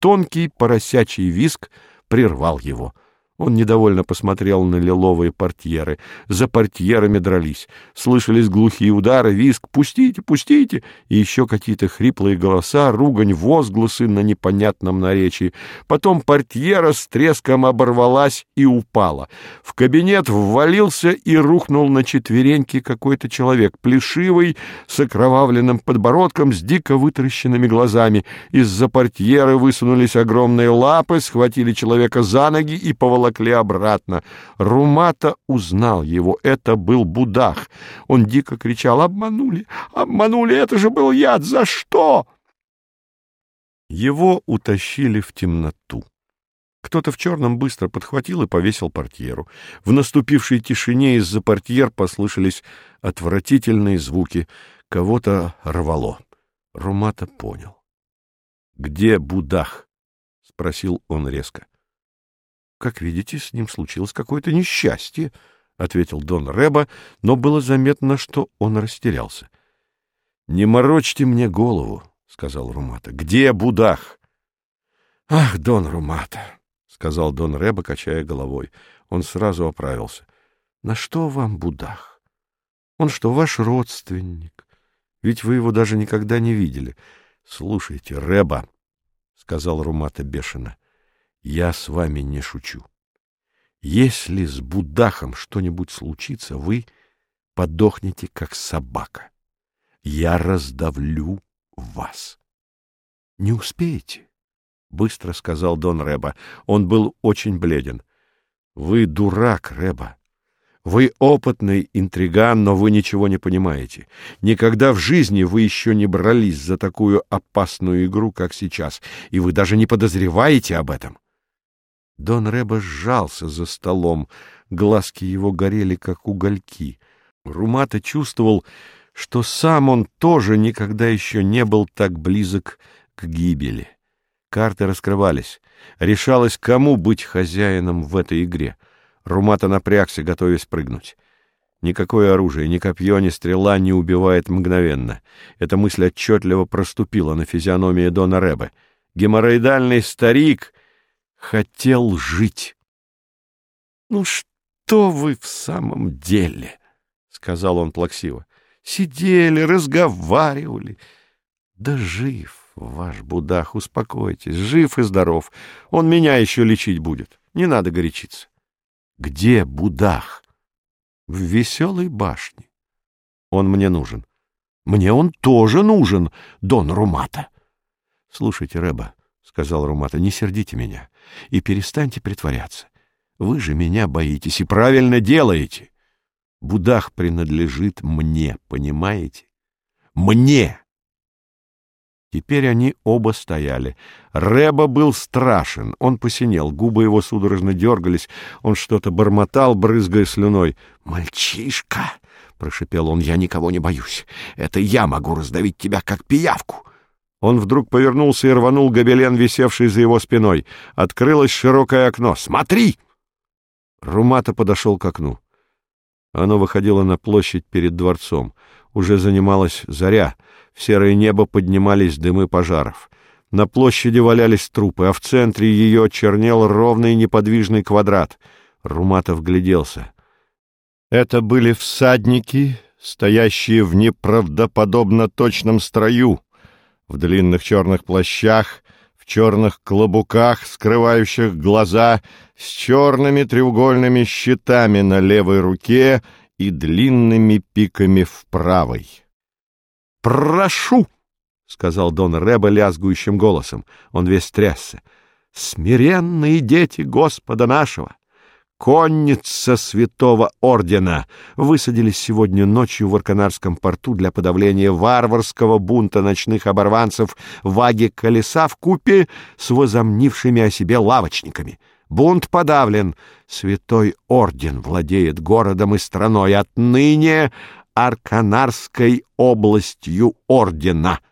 тонкий поросячий виск прервал его — он недовольно посмотрел на лиловые портьеры. За портьерами дрались. Слышались глухие удары, визг «Пустите, пустите!» и еще какие-то хриплые голоса, ругань, возгласы на непонятном наречии. Потом портьера с треском оборвалась и упала. В кабинет ввалился и рухнул на четвереньки какой-то человек, плешивый, с окровавленным подбородком, с дико вытаращенными глазами. Из-за портьеры высунулись огромные лапы, схватили человека за ноги и поволокли поволокли обратно. Румата узнал его. Это был Будах. Он дико кричал «Обманули! Обманули! Это же был яд! За что?» Его утащили в темноту. Кто-то в черном быстро подхватил и повесил портьеру. В наступившей тишине из-за портьер послышались отвратительные звуки. Кого-то рвало. Румата понял. «Где Будах?» — спросил он резко. Как видите, с ним случилось какое-то несчастье, — ответил Дон Реба, но было заметно, что он растерялся. — Не морочьте мне голову, — сказал Румата. — Где Будах? — Ах, Дон Румата, — сказал Дон Реба, качая головой. Он сразу оправился. — На что вам Будах? Он что, ваш родственник? Ведь вы его даже никогда не видели. — Слушайте, Реба, — сказал Румата бешено, я с вами не шучу. Если с Будахом что-нибудь случится, вы подохнете, как собака. Я раздавлю вас. — Не успеете, — быстро сказал Дон Реба. Он был очень бледен. — Вы дурак, Реба. Вы опытный интриган, но вы ничего не понимаете. Никогда в жизни вы еще не брались за такую опасную игру, как сейчас, и вы даже не подозреваете об этом. — Дон Реба сжался за столом, глазки его горели, как угольки. Румата чувствовал, что сам он тоже никогда еще не был так близок к гибели. Карты раскрывались. Решалось, кому быть хозяином в этой игре. Румата напрягся, готовясь прыгнуть. Никакое оружие, ни копье, ни стрела не убивает мгновенно. Эта мысль отчетливо проступила на физиономии Дона Рэбе. Геморроидальный старик хотел жить. — Ну что вы в самом деле? — сказал он плаксиво. — Сидели, разговаривали. Да жив ваш Будах, успокойтесь, жив и здоров. Он меня еще лечить будет. Не надо горячиться. — Где Будах? — В веселой башне. Он мне нужен. Мне он тоже нужен, Дон Румата. Слушайте, Рэба, — сказал Румата, — не сердите меня и перестаньте притворяться. Вы же меня боитесь и правильно делаете. Будах принадлежит мне, понимаете? Мне! Теперь они оба стояли. Рэба был страшен, он посинел, губы его судорожно дергались, он что-то бормотал, брызгая слюной. «Мальчишка!» — прошепел он, — «я никого не боюсь. Это я могу раздавить тебя, как пиявку. Он вдруг повернулся и рванул гобелен, висевший за его спиной. Открылось широкое окно. «Смотри!» Румата подошел к окну. Оно выходило на площадь перед дворцом. Уже занималась заря. В серое небо поднимались дымы пожаров. На площади валялись трупы, а в центре ее чернел ровный неподвижный квадрат. Руматов гляделся. Это были всадники, стоящие в неправдоподобно точном строю, в длинных черных плащах, в черных клобуках, скрывающих глаза, с черными треугольными щитами на левой руке и длинными пиками в правой. «Прошу!» — сказал Дон Рэба лязгующим голосом. Он весь трясся. «Смиренные дети Господа нашего! Конница святого ордена. Высадились сегодня ночью в Арканарском порту для подавления варварского бунта ночных оборванцев ваги колеса в купе с возомнившими о себе лавочниками. Бунт подавлен, святой орден владеет городом и страной, отныне Арканарской областью ордена —